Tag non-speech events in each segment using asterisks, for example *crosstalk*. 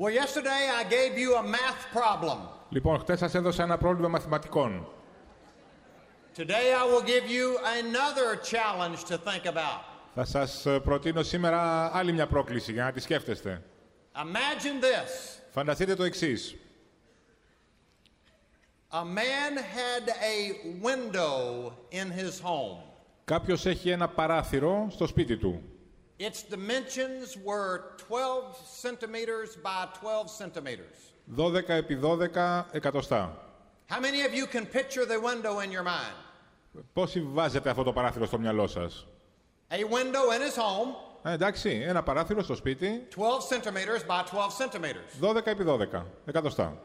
Well, yesterday I gave you a math problem. Λοιπόν, χτες σας έδωσα ένα πρόβλημα μαθηματικών. Today I will give you another challenge to think about. Θα σας ε, προτείνω σήμερα άλλη μια πρόκληση για να τη σκέφτεστε. Imagine this. Φανταστείτε το εξής. A man had a window in his home. Κάποιος έχει ένα παράθυρο στο σπίτι του. Its dimensions were 12 centimeters by 12 centimeters. 12 επί 12 εκατοστά. How many of you can picture the window in your mind? Πόσοι βάζετε αυτό το παράθυρο στο μυαλό σας. A window in his home, Ε, εντάξει, ένα παράθυρο στο σπίτι, 12 centimeters by 12 centimeters. 12 επί 12 εκατοστά.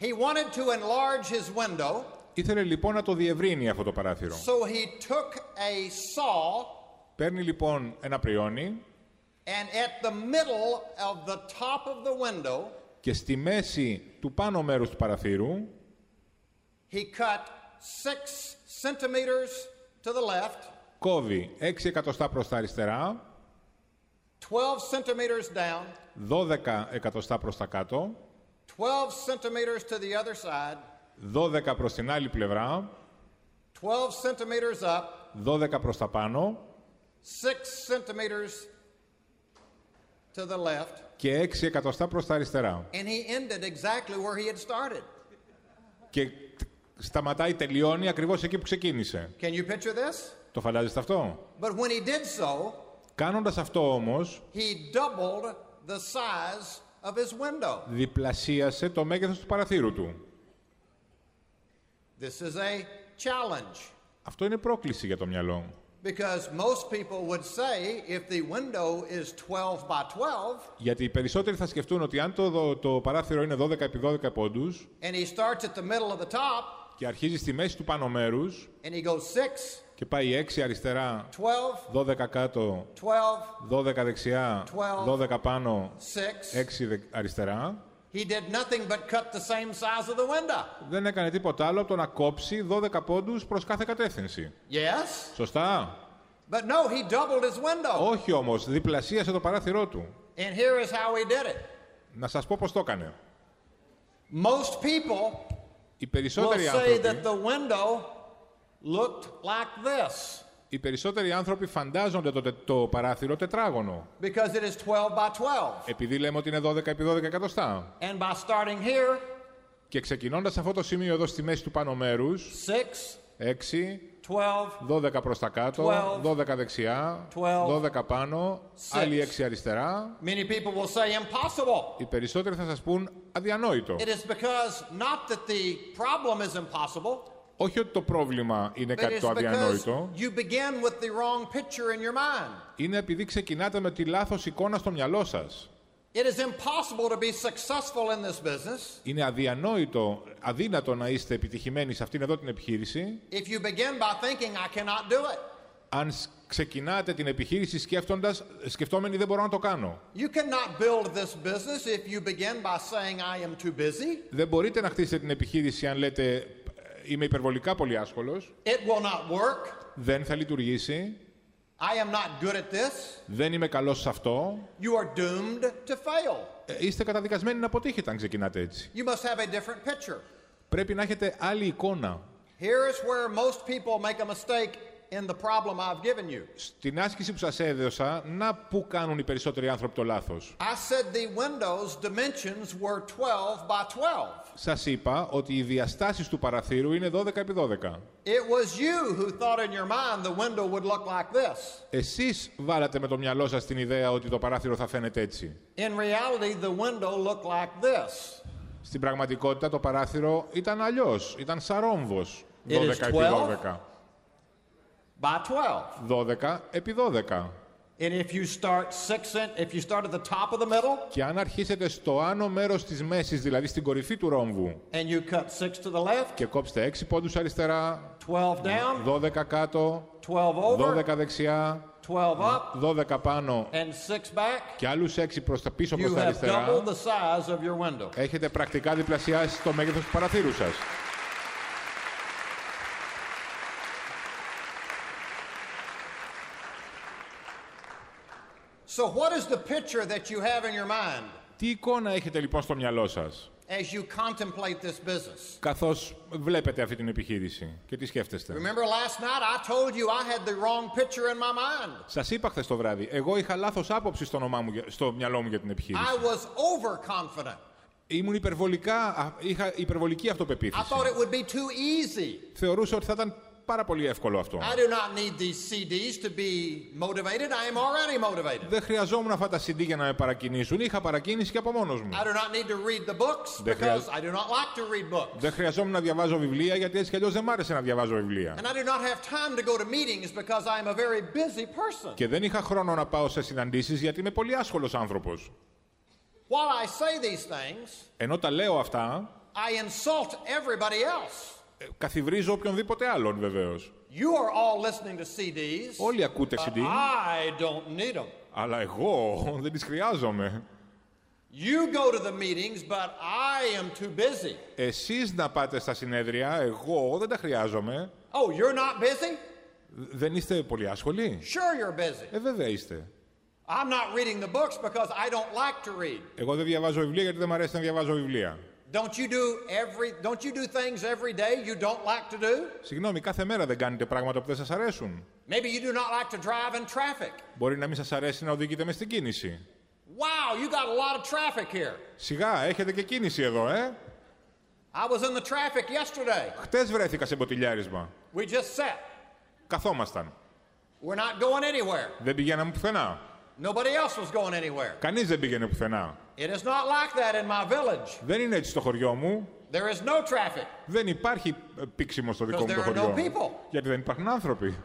He wanted to enlarge his window, Ήθελε λοιπόν να το διευρύνει αυτό το παράθυρο. so he took a saw Παίρνει λοιπόν ένα πριόνι and at the middle of the top of the window, και στη μέση του πάνω μέρους του παραθύρου he cut 6 centimeters to the left, κόβει 6 εκατοστά προς τα αριστερά, 12 centimeters down, 12 εκατοστά προς τα κάτω, 12 centimeters to the other side, 12 προς την άλλη πλευρά, 12 centimeters up, 12 προς τα πάνω 6 centimeters to the left, και 6 εκατοστά προς τα αριστερά. and he ended exactly where he had started. Και σταματάει, τελειώνει ακριβώς εκεί που ξεκίνησε. Can you picture this? Το φαντάζεστε αυτό; But when he did so, Κάνοντας αυτό όμως, he doubled the size of his window. διπλασίασε το μέγεθος του παραθύρου του. This is a challenge Αυτό είναι πρόκληση για το μυαλό. Because most people would say if the window is 12 by 12 Γιατί οι περισσότεροι θα σκεφτούν ότι αν το, το παράθυρο είναι 12 επί 12 πόντους and he starts at the middle of the top και αρχίζει στη μέση του πάνω μέρους and he goes 6, και πάει 6 αριστερά, 12, 12 κάτω, 12, 12 δεξιά, 12 πάνω, 6, 6 δε- αριστερά, he did nothing but cut the same size of the window. δεν έκανε τίποτα άλλο από το να κόψει 12 πόντους προς κάθε κατεύθυνση. Yes? Σωστά; But no, he doubled his window. Όχι όμως, διπλασίασε το παράθυρό του. And here is how he did it. Να σας πω πώς το έκανε. Most people Οι will περισσότεροι say that άνθρωποι, the window looked like this οι περισσότεροι άνθρωποι φαντάζονται το, τε- το παράθυρο τετράγωνο. because it is 12 by 12. Επειδή λέμε ότι είναι 12 επί 12 εκατοστά. And by starting here, Και ξεκινώντας αυτό το σημείο εδώ στη μέση του πάνω μέρους, 6, 6, 12, 12 προς τα κάτω, 12, 12 δεξιά, 12, 12 πάνω, άλλοι 6 αριστερά. many people will say impossible. Οι περισσότεροι θα σας πούν αδιανόητο. It is because not that the problem is impossible, Όχι ότι το πρόβλημα είναι but κάτι it's το because αδιανόητο. you begin with the wrong picture in your mind. Είναι επειδή ξεκινάτε με τη λάθος εικόνα στο μυαλό σας. It is impossible to be successful in this business Είναι αδιανόητο, αδύνατο να είστε επιτυχημένοι σε αυτήν εδώ την επιχείρηση if you begin by thinking, I cannot do it. αν σ- ξεκινάτε την επιχείρηση σκέφτοντας, σκεφτόμενοι δεν μπορώ να το κάνω. You cannot build this business if you begin by saying, I am too busy. Δεν μπορείτε να χτίσετε την επιχείρηση αν λέτε «Ε, είμαι υπερβολικά πολύ άσχολος, It will not work. δεν θα λειτουργήσει, I am not good at this. δεν είμαι καλός σε αυτό. You are doomed to fail. Ε, Είστε καταδικασμένοι να αποτύχετε αν ξεκινάτε έτσι. You must have a different picture. Πρέπει να έχετε άλλη εικόνα. Here is where most people make a mistake in the problem I've given you. Στην άσκηση που σας έδωσα, να που κάνουν οι περισσότεροι άνθρωποι το λάθος. I said the window's dimensions were 12 by 12. Σας είπα ότι οι διαστάσεις του παραθύρου είναι 12 επί 12. It was you who thought in your mind the window would look like this. Εσείς βάλατε με το μυαλό σας την ιδέα ότι το παράθυρο θα φαίνεται έτσι. In reality, the window looked like this. Στην πραγματικότητα το παράθυρο ήταν αλλιώς, ήταν σαρόμβος. It is 12 επί 12. 12. By 12. 12 επί 12. And if you start six in, if you start at the top of the middle Και αν αρχίσετε στο άνω μέρος της μέσης, δηλαδή στην κορυφή του ρόμβου, and you cut six to the left, και κόψετε 6 πόντους αριστερά, 12 down, 12 κάτω, 12 over, 12 δεξιά, 12 up, 12 πάνω and six back, και άλλους 6 προς τα πίσω προς you τα have αριστερά, doubled the size of your window. έχετε πρακτικά διπλασιάσει το μέγεθος του παραθύρου σας. So, what is the picture that you have in your mind? Τι εικόνα έχετε λοιπόν στο μυαλό σας, as you contemplate this business? καθώς βλέπετε αυτή την επιχείρηση και τι σκέφτεστε; Remember last night I told you I had the wrong picture in my mind. Σας είπα χθες το βράδυ, εγώ είχα λάθος άποψη στο, όνομά μου, για- στο μυαλό μου για την επιχείρηση. I was overconfident. Ήμουν υπερβολικά, α, είχα υπερβολική I αυτοπεποίθηση. thought it would be too easy. Θεωρούσα ότι θα ήταν πάρα πολύ εύκολο αυτό. I do not need these CDs to be motivated. I am already motivated. Δεν χρειαζόμουν αυτά τα CD για να με παρακινήσουν. Είχα παρακίνηση και από μόνος μου. I do not need to read the books Δεν because χρειάζ- I do not like to read books. Δεν χρειαζόμουν να διαβάζω βιβλία γιατί έτσι κι αλλιώς δεν μ' άρεσε να διαβάζω βιβλία. And I do not have time to go to meetings because I am a very busy person. Και δεν είχα χρόνο να πάω σε συναντήσεις γιατί είμαι πολύ άσχολος άνθρωπος. While I say these things, Ενώ τα λέω αυτά, I insult everybody else. Ε, καθιβρίζω οποιονδήποτε άλλον βεβαίως. You are all listening to CDs. Όλοι ακούτε CD, I don't need them. αλλά εγώ *laughs* δεν τις χρειάζομαι. You go to the meetings, but I am too busy. Εσείς να πάτε στα συνέδρια, εγώ δεν τα χρειάζομαι. Oh, you're not busy? Δεν είστε πολύ άσχολοι; Sure, you're busy. Ε, βέβαια είστε. I'm not reading the books because I don't like to read. Εγώ δεν διαβάζω βιβλία γιατί δεν μου αρέσει να διαβάζω βιβλία. Don't you do every don't you do things every day you don't like to do? Συγγνώμη, κάθε μέρα δεν κάνετε πράγματα που δεν σας αρέσουν. Maybe you do not like to drive in traffic. Μπορεί να μην σας αρέσει να οδηγείτε με στην κίνηση. Wow, you got a lot of traffic here. Σιγά, έχετε και κίνηση εδώ, ε. I was in the traffic yesterday. Χτες βρέθηκα σε μποτιλιάρισμα. We just sat. Καθόμασταν. We're not going anywhere. Δεν πηγαίναμε πουθενά. Nobody else was going anywhere. Κανείς δεν πήγαινε πουθενά. It is not like that in my village. Δεν είναι έτσι στο χωριό μου. There is no traffic. Δεν υπάρχει ε, πήξιμο στο δικό μου Because το there are χωριό. no people. Γιατί δεν υπάρχουν άνθρωποι.